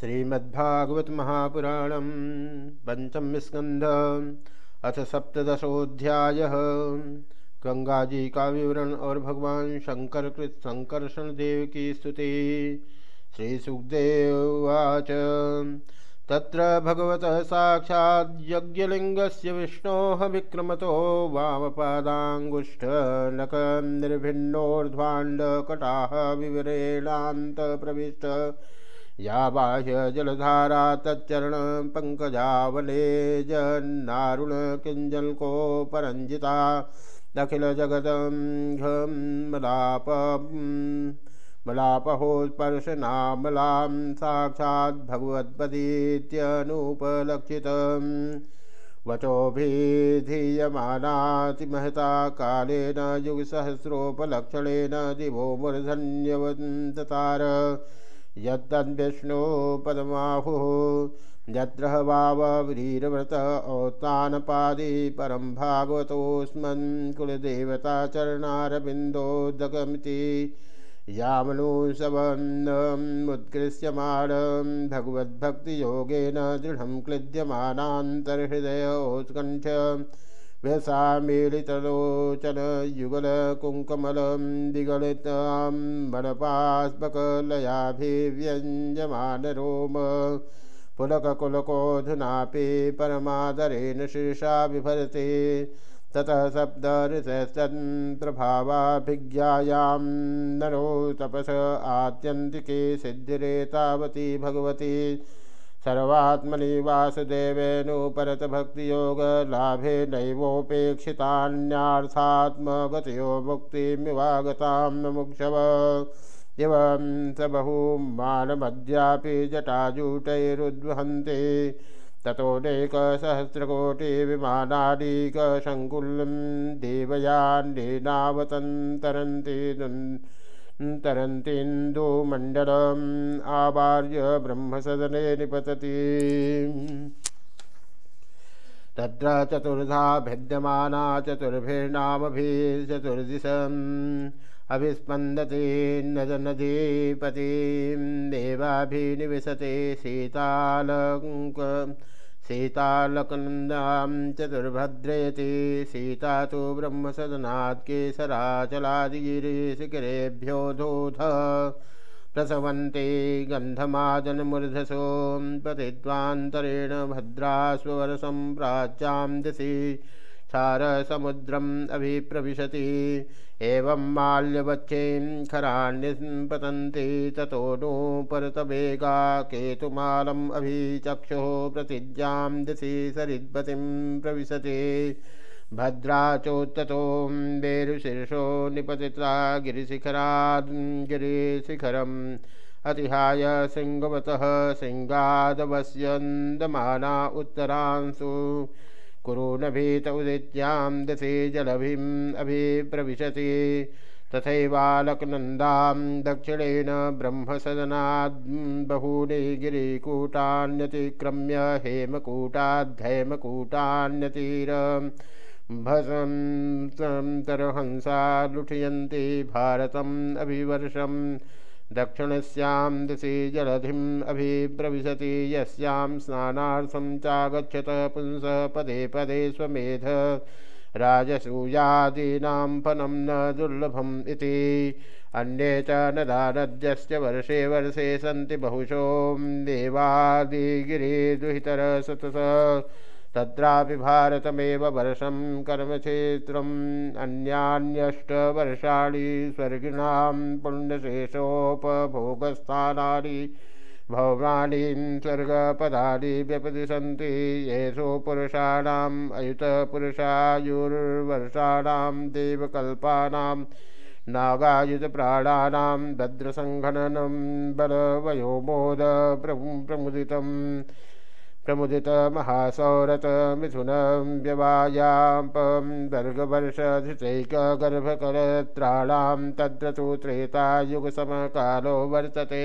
श्रीमद्भागवत महापुराण पंचम स्कंध अथ सप्तशोध्याय गंगा जी का विवरण और भगवान शंकर कृत संकर्षण देव की स्तुति। श्री सुखदेवाच। तत्र भगवत साक्षाज्ञलिंगस्य विष्णोः विक्रमतो वामपादाङ्गुष्ठ नक निर्भिन्नोर्ध्वाण्डकटाः विवरेणान्त प्रविष्ट या बाह्य जलधारा तच्चरण पंकजावले जन्नारुण किंजल्को परंजिता दखिल जगत मलाप मलापहोस्पर्शनामलां साक्षात् भगवत्पदीत्यनुपलक्षित वचोभिधीयमानातिमहता कालेन युगसहस्रोपलक्षणेन दिवो मूर्धन्यवन्ततार यद्विष्णु पदमाहुः यत्र वावव्रीरव्रत औत्तानपादि परं भागवतोऽस्मन् कुलदेवताचरणारविन्दोदकमिति यामनुसवन्मुत्कृष्यमाणं भगवद्भक्तियोगेन दृढं क्लिद्यमानान्तर्हृदयोत्कण्ठ व्यसामीलितलोचनयुगलकुङ्कमलं दिगलितां वनपास्पकलयाभिव्यञ्जमानरोम। पुलककुलकोऽधुनापि परमादरेण शीर्षा बिभरते ततः सप्तऋषस्तन्प्रभावाभिज्ञायां नरो तपस आत्यन्तिके सिद्धिरेतावती भगवती। सर्वात्मनि वासुदेवेनुपरतभक्तियोगलाभे नैवोपेक्षितान्यार्थात्मगतयो मुक्तिमिवागतां मुक्षव एवं स बहुमानमद्यापि जटाजूटैरुद्वहन्ते ततोऽनेकसहस्रकोटिविमानादिकशङ्कुलं देवयान्येनावतन्तरन्ति तरन्तीन्दुमण्डलम् आवार्य ब्रह्मसदने निपतति। तत्र चतुर्धा भिद्यमाना चतुर्भिर्नामभिश्चतुर्दिशम् अभिस्पन्दति नदनदीपतिं देवाभिनिविशते शीतालङ्क सीतालकनन्दां चतुर्भद्रेति सीता तो ब्रह्मसदनात् केसराचलादिगिरिशिखरेभ्यो धोध। प्रसवन्ते गन्धमादनमूर्धसों पतित्वान्तरेण भद्रास्वरसं प्राच्यां दिशि। क्षारसमुद्रम् अभिप्रविशति। एवं माल्यवच्छें खराण्यपतन्ति ततो नो परतवेगा केतुमालम् अभिचक्षुः प्रतिज्ञां दिशि सरिद्वतिं प्रविशति। भद्राचोत्ततो वेरुशीर्षो निपतिता गिरिशिखराद् गिरिशिखरम् अतिहाय सिंहवतः सिंगादवस्यन्दमाना उत्तरांशु। कुरूनभीत उदित्यां दशे जलभिम् अभिप्रविशति तथैवालकनन्दां दक्षिणेन ब्रह्मसदनाद् बहूनि गिरिकूटान्यतिक्रम्य हेमकूटाद्धैमकूटान्यतीर। भसंतरहंसा लुठयन्ति भारतम् अभिवर्षम्। दक्षिणस्यां दिशि जलधिम् अभिप्रविशति यस्यां स्नानार्थं चागच्छत पुंसः पदे पदे स्वमेध। राजसूयादीनां फलं न दुर्लभम् इति। अन्ये च नदा नद्यश्च वर्षे वर्षे सन्ति बहुशो देवादिगिरिदुहितरसतस। तत्रापि भारतमेव वर्षं कर्मक्षेत्रम् अन्यान्यष्टवर्षाणि स्वर्गिणां पुण्यशेषोपभोगस्थानानि भवनानि स्वर्गपदानि व्यपदिशन्ति येषु पुरुषाणाम् अयुतपुरुषायुर्वर्षाणां देवकल्पानां नागायुधप्राणानां भद्रसङ्घननं बलवयोमोद प्रमुदितम् प्रमुदित महासौरत मिथुन व्यवायापं वर्गवर्षधिचैकगर्भकरत्राणां त्रेता युग त्रेतायुगसमकालो वर्तते।